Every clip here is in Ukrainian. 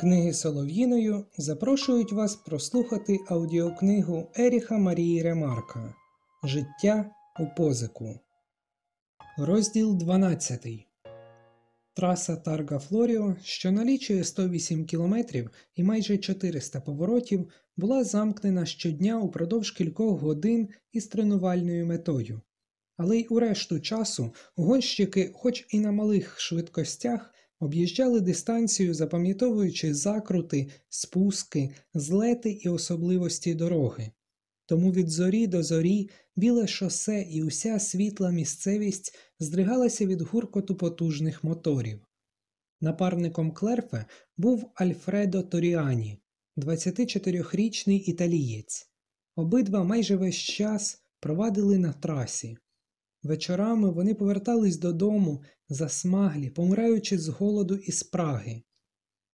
Книги Солов'їною запрошують вас прослухати аудіокнигу Еріха Марії Ремарка Життя у позику. Розділ 12. Траса Тарга Флоріо, що налічує 108 км і майже 400 поворотів, була замкнена щодня упродовж кількох годин із тренувальною метою. Але й у решту часу гонщики, хоч і на малих швидкостях, об'їжджали дистанцію, запам'ятовуючи закрути, спуски, злети і особливості дороги. Тому від зорі до зорі біле шосе і уся світла місцевість здригалася від гуркоту потужних моторів. Напарником Клерфе був Альфредо Торіані, 24-річний італієць. Обидва майже весь час провадили на трасі. Вечорами вони повертались додому, засмаглі, помираючи з голоду і спраги.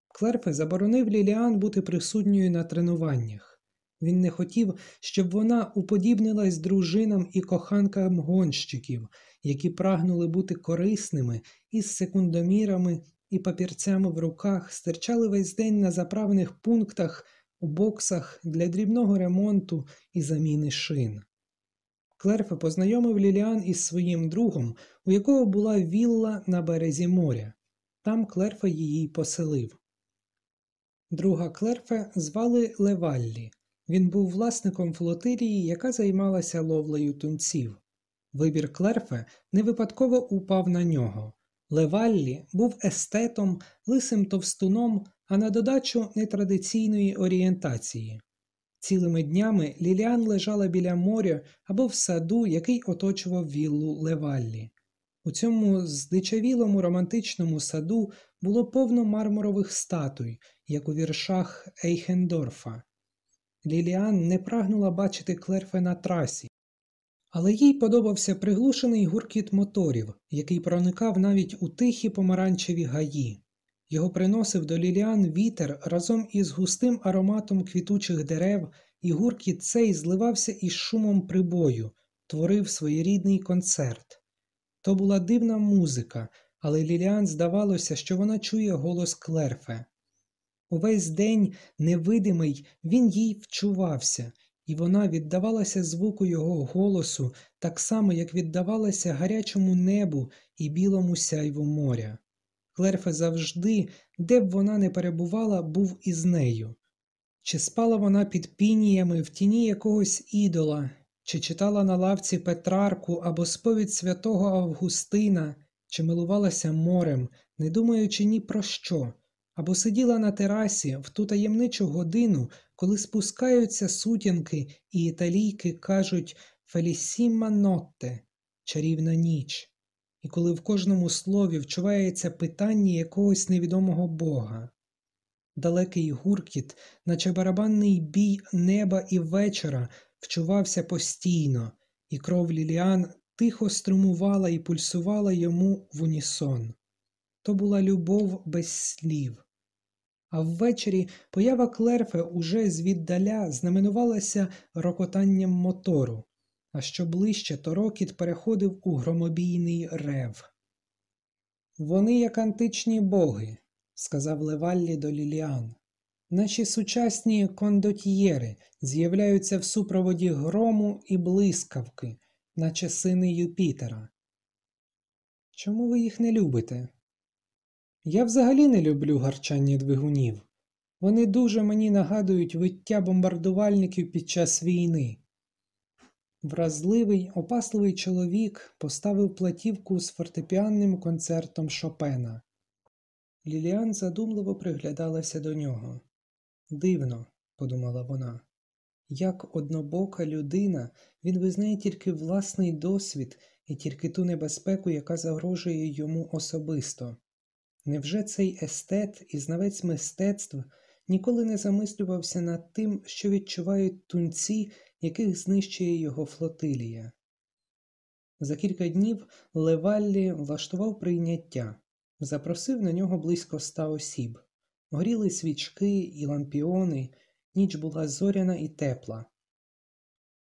Клерфе заборонив Ліліан бути присутньою на тренуваннях. Він не хотів, щоб вона уподібнилась дружинам і коханкам гонщиків, які прагнули бути корисними із секундомірами і папірцями в руках, стирчали весь день на заправних пунктах у боксах для дрібного ремонту і заміни шин. Клерфе познайомив Ліліан із своїм другом, у якого була вілла на березі моря. Там Клерфе її поселив. Друга Клерфе звали Леваллі. Він був власником флотилії, яка займалася ловлею тунців. Вибір Клерфе не випадково упав на нього. Леваллі був естетом, лисим товстуном, а на додачу нетрадиційної орієнтації. Цілими днями Ліліан лежала біля моря або в саду, який оточував віллу Леваллі. У цьому здичавілому романтичному саду було повно мармурових статуй, як у віршах Ейхендорфа. Ліліан не прагнула бачити Клерфе на трасі, але їй подобався приглушений гуркіт моторів, який проникав навіть у тихі помаранчеві гаї. Його приносив до ліліан вітер разом із густим ароматом квітучих дерев, і гуркіт цей зливався із шумом прибою, творив своєрідний концерт. То була дивна музика, але Ліліан здавалося, що вона чує голос Клерфе. Увесь день, невидимий, він їй вчувався, і вона віддавалася звуку його голосу так само, як віддавалася гарячому небу і білому сяйву моря. Клерфе завжди, де б вона не перебувала, був із нею. Чи спала вона під пініями в тіні якогось ідола, чи читала на лавці Петрарку або сповідь святого Августина, чи милувалася морем, не думаючи ні про що, або сиділа на терасі в ту таємничу годину, коли спускаються сутінки і італійки кажуть Фелісіма нотте, чарівна ніч і коли в кожному слові вчувається питання якогось невідомого Бога. Далекий гуркіт, наче барабанний бій неба і вечора, вчувався постійно, і кров Ліліан тихо струмувала і пульсувала йому в унісон. То була любов без слів. А ввечері поява Клерфе уже звіддаля знаменувалася рокотанням мотору, а що ближче, то рокіт переходив у громобійний рев. Вони, як античні боги, сказав Леваллі до Ліліан. Наші сучасні кондотьєри з'являються в супроводі грому і блискавки, наче сини Юпітера. Чому ви їх не любите? Я взагалі не люблю гарчання двигунів. Вони дуже мені нагадують виття бомбардувальників під час війни. Вразливий, опасливий чоловік поставив платівку з фортепіанним концертом Шопена. Ліліан задумливо приглядалася до нього. Дивно, подумала вона, як однобока людина він визнає тільки власний досвід і тільки ту небезпеку, яка загрожує йому особисто. Невже цей естет і знавець мистецтв ніколи не замислювався над тим, що відчувають тунці, яких знищує його флотилія? За кілька днів Леваллі влаштував прийняття, запросив на нього близько ста осіб. Горіли свічки і лампіони, ніч була зоряна і тепла,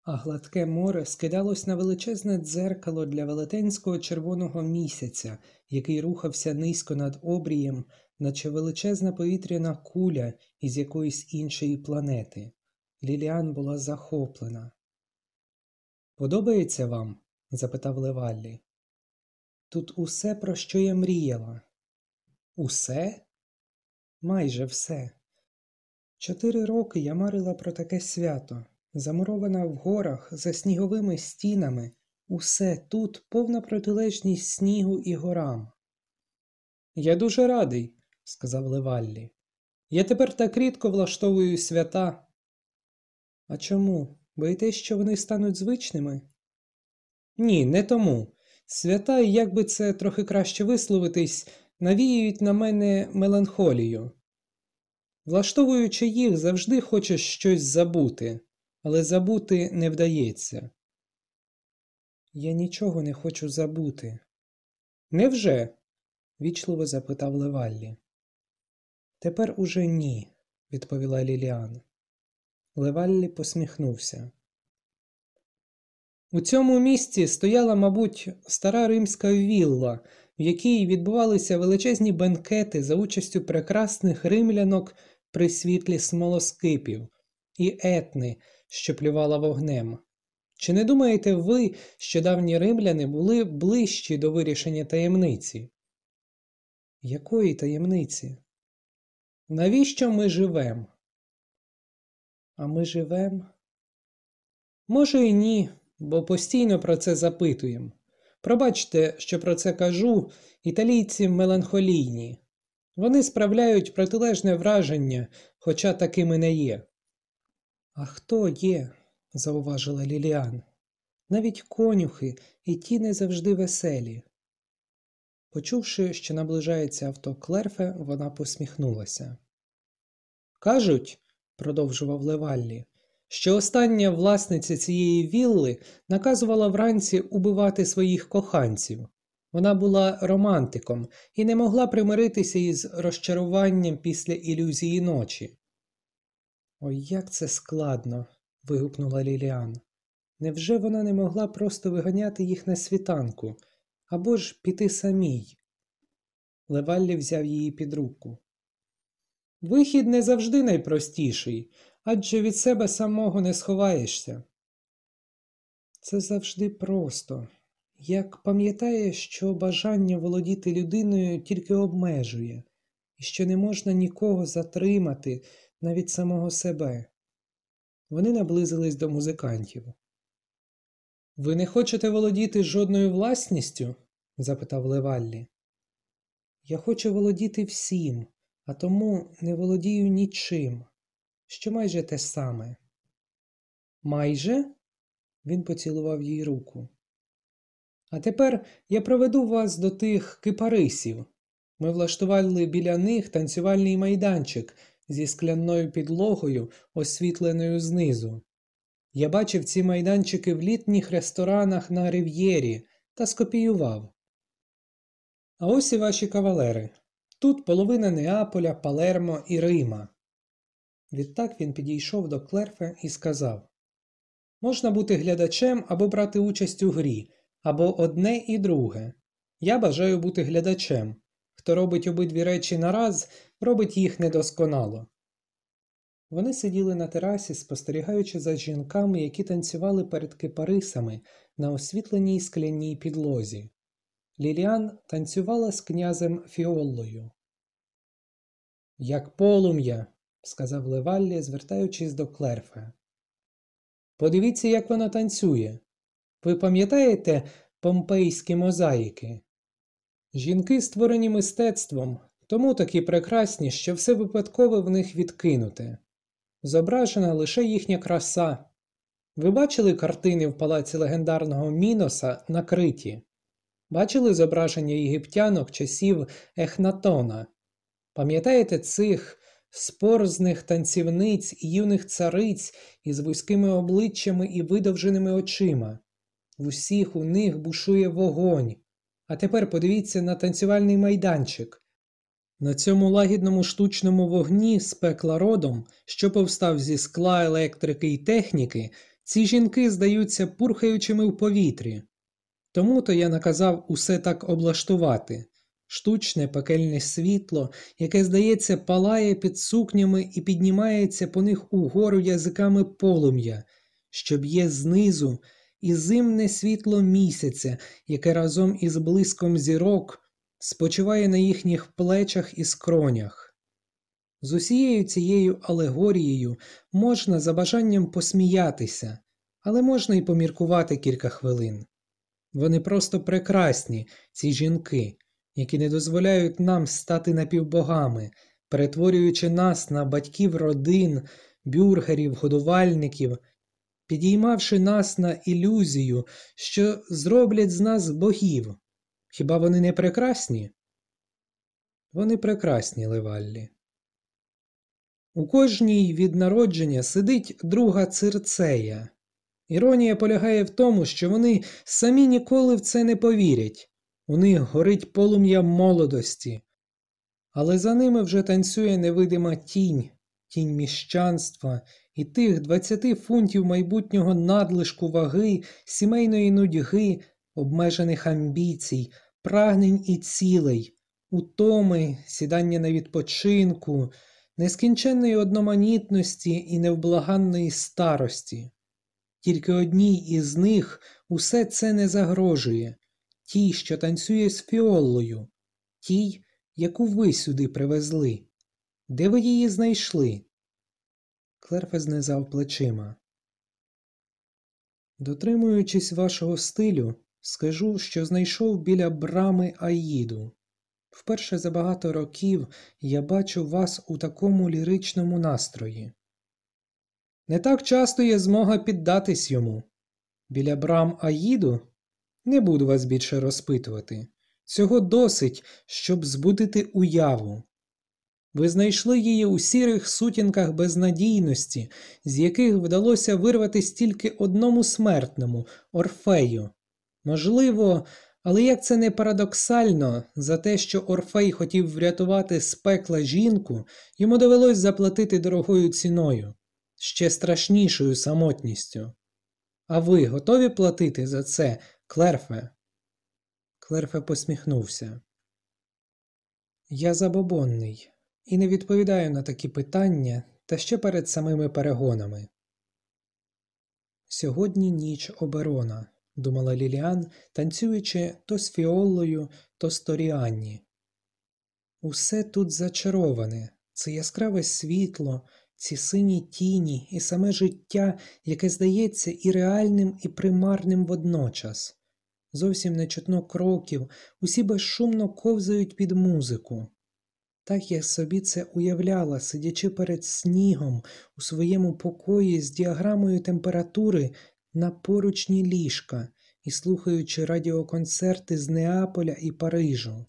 а гладке море скидалось на величезне дзеркало для велетенського червоного місяця, який рухався низько над обрієм, наче величезна повітряна куля із якоїсь іншої планети. Ліліан була захоплена. Подобається вам? запитав Леваллі. Тут усе, про що я мріяла. Усе? Майже все. Чотири роки я марила про таке свято, замурована в горах за сніговими стінами, усе тут повна протилежність снігу і горам. Я дуже радий, сказав Леваллі. Я тепер так рідко влаштовую свята. А чому? Боїтесь, що вони стануть звичними? Ні, не тому. Свята, і як би це трохи краще висловитись, навіюють на мене меланхолію. Влаштовуючи їх, завжди хочеш щось забути, але забути не вдається. Я нічого не хочу забути. Невже? вічливо запитав Леваллі. Тепер уже ні, відповіла Ліліан. Леваллі посміхнувся. У цьому місці стояла, мабуть, стара римська вілла, в якій відбувалися величезні бенкети за участю прекрасних римлянок при світлі смолоскипів і етни, що плювала вогнем. Чи не думаєте ви, що давні римляни були ближчі до вирішення таємниці? Якої таємниці? Навіщо ми живемо? А ми живемо? Може, і ні, бо постійно про це запитуємо. Пробачте, що про це кажу, італійці меланхолійні. Вони справляють протилежне враження, хоча такими не є. А хто є? зауважила Ліліан. Навіть конюхи і ті не завжди веселі. Почувши, що наближається авто Клерфе, вона посміхнулася. Кажуть, продовжував Леваллі, що остання власниця цієї вілли наказувала вранці убивати своїх коханців. Вона була романтиком і не могла примиритися із розчаруванням після ілюзії ночі. Ой, як це складно. вигукнула Ліліан. Невже вона не могла просто виганяти їх на світанку або ж піти самій? Леваллі взяв її під руку. Вихід не завжди найпростіший, адже від себе самого не сховаєшся. Це завжди просто, як пам'ятає, що бажання володіти людиною тільки обмежує, і що не можна нікого затримати, навіть самого себе. Вони наблизились до музикантів. Ви не хочете володіти жодною власністю? запитав Леваллі. Я хочу володіти всім, а тому не володію нічим, що майже те саме. Майже? Він поцілував їй руку. А тепер я проведу вас до тих кипарисів. Ми влаштували біля них танцювальний майданчик зі скляною підлогою, освітленою знизу. Я бачив ці майданчики в літніх ресторанах на Рив'єрі та скопіював. А ось і ваші кавалери. Тут половина Неаполя, Палермо і Рима. Відтак він підійшов до Клерфе і сказав Можна бути глядачем або брати участь у грі, або одне і друге. Я бажаю бути глядачем. Хто робить обидві речі нараз, робить їх недосконало. Вони сиділи на терасі, спостерігаючи за жінками, які танцювали перед кипарисами на освітленій скляній підлозі. Ліліан танцювала з князем Фіоллою. Як полум'я, сказав Леваллі, звертаючись до Клерфе. Подивіться, як вона танцює. Ви пам'ятаєте помпейські мозаїки? Жінки створені мистецтвом, тому такі прекрасні, що все випадкове в них відкинуте. Зображена лише їхня краса. Ви бачили картини в палаці легендарного Міноса на Криті? Бачили зображення єгиптянок часів Ехнатона? Пам'ятаєте цих спорзних танцівниць і юних цариць із вузькими обличчями і видовженими очима? В усіх у них бушує вогонь. А тепер подивіться на танцювальний майданчик. На цьому лагідному штучному вогні з пекла родом, що повстав зі скла електрики і техніки, ці жінки здаються пурхаючими в повітрі. Тому то я наказав усе так облаштувати, штучне пекельне світло, яке, здається, палає під сукнями і піднімається по них угору язиками полум'я, що б'є знизу, і зимне світло місяця, яке разом із блиском зірок спочиває на їхніх плечах і скронях. З усією цією алегорією можна за бажанням посміятися, але можна й поміркувати кілька хвилин. Вони просто прекрасні, ці жінки, які не дозволяють нам стати напівбогами, перетворюючи нас на батьків родин, бюргерів, годувальників, підіймавши нас на ілюзію, що зроблять з нас богів. Хіба вони не прекрасні? Вони прекрасні, Леваллі. У кожній від народження сидить друга цирцея. Іронія полягає в тому, що вони самі ніколи в це не повірять. У них горить полум'я молодості, але за ними вже танцює невидима тінь, тінь міщанства і тих 20 фунтів майбутнього надлишку ваги, сімейної нудьги, обмежених амбіцій, прагнень і цілей, утоми, сідання на відпочинку, нескінченної одноманітності і невблаганної старості. Тільки одній із них усе це не загрожує тій, що танцює з фіоллою, тій, яку ви сюди привезли. Де ви її знайшли? Клерфе знизав плечима. Дотримуючись вашого стилю, скажу, що знайшов біля брами Аїду. Вперше за багато років я бачу вас у такому ліричному настрої. Не так часто є змога піддатись йому. Біля брам Аїду не буду вас більше розпитувати. Цього досить, щоб збудити уяву. Ви знайшли її у сірих сутінках безнадійності, з яких вдалося вирватися тільки одному смертному Орфею. Можливо, але як це не парадоксально, за те, що Орфей хотів врятувати з пекла жінку, йому довелось заплатити дорогою ціною, ще страшнішою самотністю. А ви готові платити за це, Клерфе? Клерфе посміхнувся. Я забобонний і не відповідаю на такі питання та ще перед самими перегонами. Сьогодні ніч оберона, думала Ліліан, танцюючи то з фіоллою, то з Торіанні. Усе тут зачароване, це яскраве світло, ці сині тіні і саме життя, яке здається і реальним, і примарним водночас. Зовсім не чутно кроків, усі безшумно ковзають під музику. Так я собі це уявляла, сидячи перед снігом у своєму покої з діаграмою температури на поручні ліжка і слухаючи радіоконцерти з Неаполя і Парижу.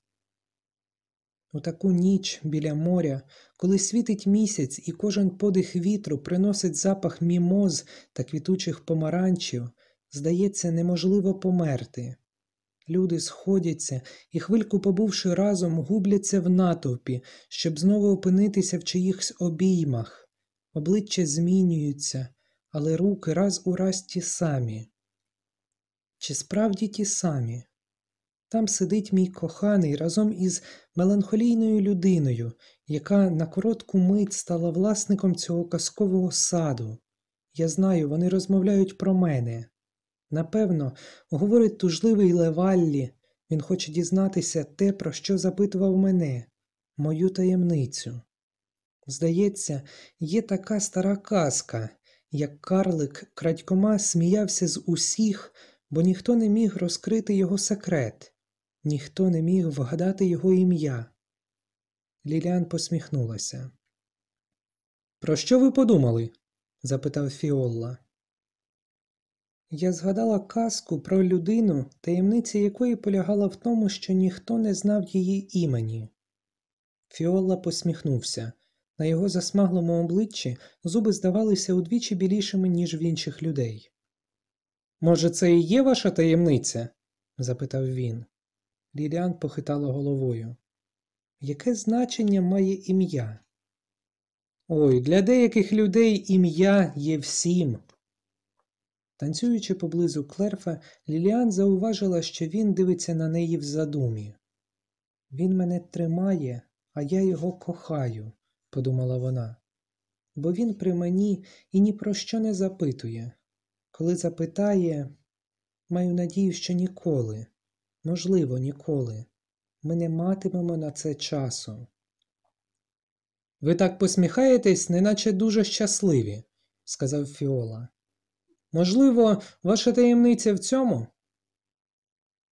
У таку ніч біля моря, коли світить місяць і кожен подих вітру приносить запах мімоз та квітучих помаранчів, здається, неможливо померти. Люди сходяться і, хвильку побувши разом, губляться в натовпі, щоб знову опинитися в чиїхсь обіймах. Обличчя змінюються, але руки раз у раз ті самі. Чи справді ті самі? Там сидить мій коханий разом із меланхолійною людиною, яка на коротку мить стала власником цього казкового саду. Я знаю, вони розмовляють про мене. Напевно, говорить тужливий Леваллі, він хоче дізнатися те, про що запитував мене, мою таємницю. Здається, є така стара казка, як карлик крадькома сміявся з усіх, бо ніхто не міг розкрити його секрет, ніхто не міг вгадати його ім'я. Ліліан посміхнулася. Про що ви подумали? запитав Фіолла. Я згадала казку про людину, таємниця якої полягала в тому, що ніхто не знав її імені. Фіола посміхнувся. На його засмаглому обличчі зуби здавалися удвічі білішими, ніж в інших людей. Може, це і є ваша таємниця? запитав він. Ліліан похитала головою. Яке значення має ім'я? Ой, для деяких людей ім'я є всім. Танцюючи поблизу клерфа, Ліліан зауважила, що він дивиться на неї в задумі. Він мене тримає, а я його кохаю, подумала вона. Бо він при мені і ні про що не запитує. Коли запитає, маю надію, що ніколи, можливо, ніколи. Ми не матимемо на це часу. Ви так посміхаєтесь, неначе дуже щасливі, сказав Фіола. Можливо, ваша таємниця в цьому?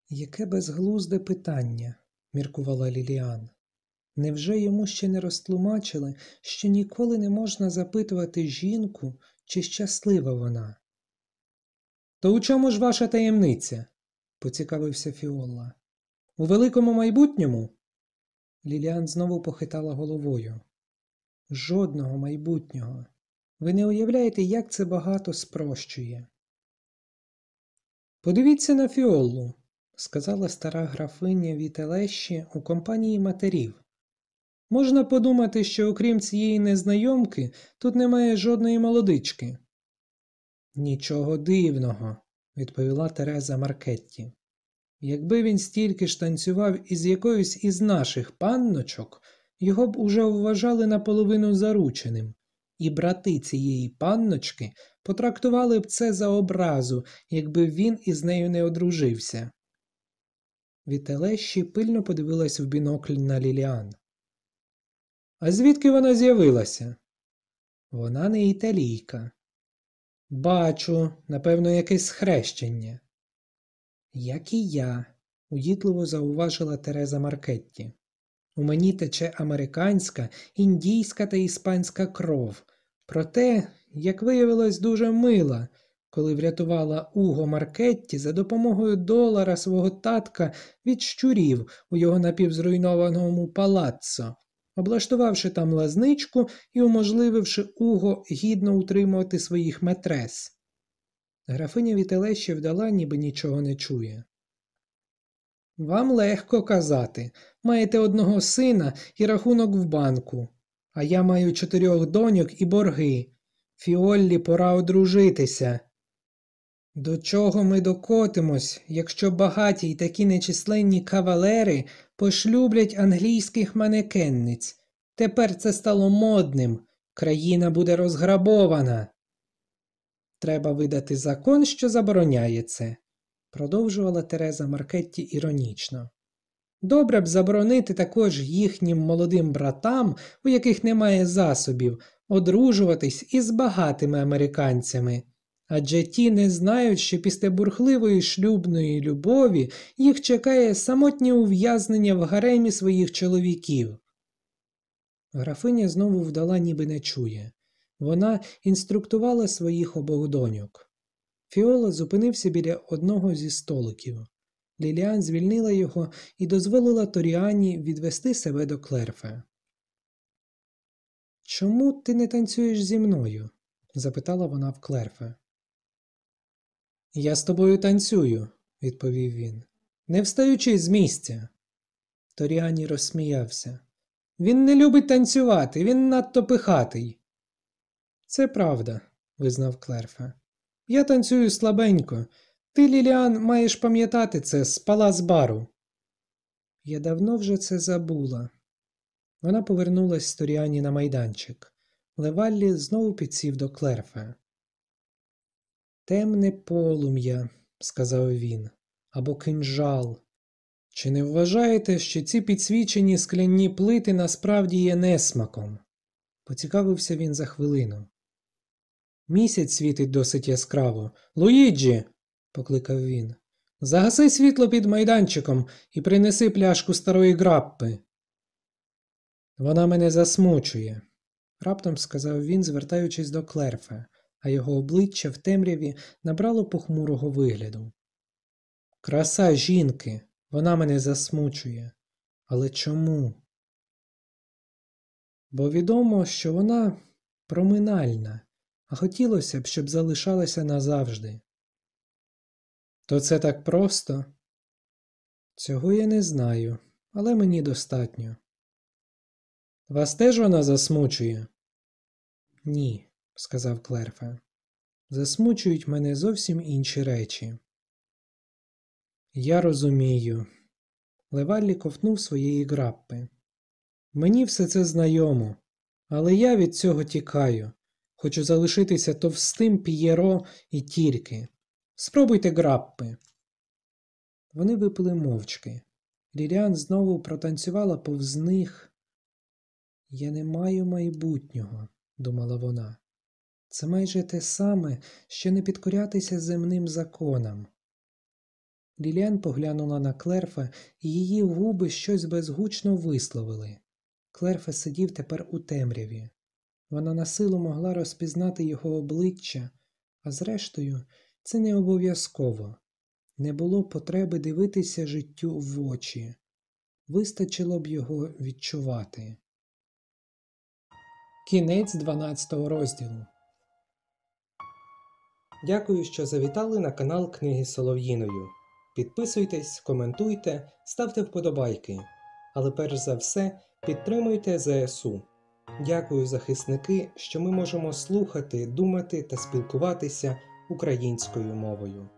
Яке безглузде питання, міркувала Ліліан. Невже йому ще не розтлумачили, що ніколи не можна запитувати жінку, чи щаслива вона? То у чому ж ваша таємниця? поцікавився Фіола. У великому майбутньому? Ліліан знову похитала головою. Жодного майбутнього. Ви не уявляєте, як це багато спрощує. Подивіться на Фіоллу, сказала стара графиня Вітелещі у компанії матерів. Можна подумати, що окрім цієї незнайомки тут немає жодної молодички. Нічого дивного, відповіла Тереза Маркетті. Якби він стільки ж танцював із якоюсь із наших панночок, його б уже вважали наполовину зарученим, і брати цієї панночки потрактували б це за образу, якби він із нею не одружився. Вітелещі пильно подивилась в бінокль на Ліліан. А звідки вона з'явилася? Вона не італійка. Бачу, напевно, якесь схрещення. Як і я, уїдливо зауважила Тереза Маркетті. У мені тече американська, індійська та іспанська кров. Проте, як виявилось, дуже мила, коли врятувала Уго Маркетті за допомогою долара свого татка від щурів у його напівзруйнованому палаццо, облаштувавши там лазничку і уможлививши Уго гідно утримувати своїх метрес. Графиня Вітелещі вдала, ніби нічого не чує. Вам легко казати. Маєте одного сина і рахунок в банку, а я маю чотирьох доньок і борги. Фіоллі пора одружитися. До чого ми докотимось, якщо багаті й такі нечисленні кавалери пошлюблять англійських манекенниць? Тепер це стало модним. Країна буде розграбована. Треба видати закон, що забороняє це, продовжувала Тереза Маркетті іронічно. Добре б заборонити також їхнім молодим братам, у яких немає засобів, одружуватись із багатими американцями. Адже ті не знають, що після бурхливої шлюбної любові їх чекає самотнє ув'язнення в гаремі своїх чоловіків. Графиня знову вдала, ніби не чує. Вона інструктувала своїх обох доньок. Фіола зупинився біля одного зі столиків. Ліліан звільнила його і дозволила Торіані відвести себе до клерфе. Чому ти не танцюєш зі мною? запитала вона в клерфе. Я з тобою танцюю, відповів він, не встаючи з місця. Торіані розсміявся. Він не любить танцювати, він надто пихатий. Це правда, визнав Клерфе. Я танцюю слабенько. Ти, Ліліан, маєш пам'ятати це з палац бару. Я давно вже це забула. Вона повернулась з Торіані на майданчик. Леваллі знову підсів до Клерфе. Темне полум'я, сказав він, або кинжал. Чи не вважаєте, що ці підсвічені скляні плити насправді є несмаком? Поцікавився він за хвилину. Місяць світить досить яскраво. Луїджі, покликав він. Загаси світло під майданчиком і принеси пляшку старої граппи. Вона мене засмучує, раптом сказав він, звертаючись до Клерфе, а його обличчя в темряві набрало похмурого вигляду. Краса жінки, вона мене засмучує. Але чому? Бо відомо, що вона проминальна, а хотілося б, щоб залишалася назавжди. То це так просто? Цього я не знаю, але мені достатньо. Вас теж вона засмучує? Ні, сказав Клерфе. Засмучують мене зовсім інші речі. Я розумію. Леваллі ковтнув своєї граппи. Мені все це знайомо, але я від цього тікаю. Хочу залишитися товстим п'єро і тільки. Спробуйте граппи. Вони випили мовчки. Ліліан знову протанцювала повз них. Я не маю майбутнього, думала вона. Це майже те саме, що не підкорятися земним законам. Ліліан поглянула на Клерфа, і її губи щось безгучно висловили. Клерфа сидів тепер у темряві. Вона на силу могла розпізнати його обличчя, а зрештою, це не обов'язково. Не було потреби дивитися життю в очі. Вистачило б його відчувати. Кінець 12 розділу. Дякую, що завітали на канал Книги Солов'їною. Підписуйтесь, коментуйте, ставте вподобайки. Але перш за все підтримуйте ЗСУ. Дякую, захисники, що ми можемо слухати, думати та спілкуватися українською мовою.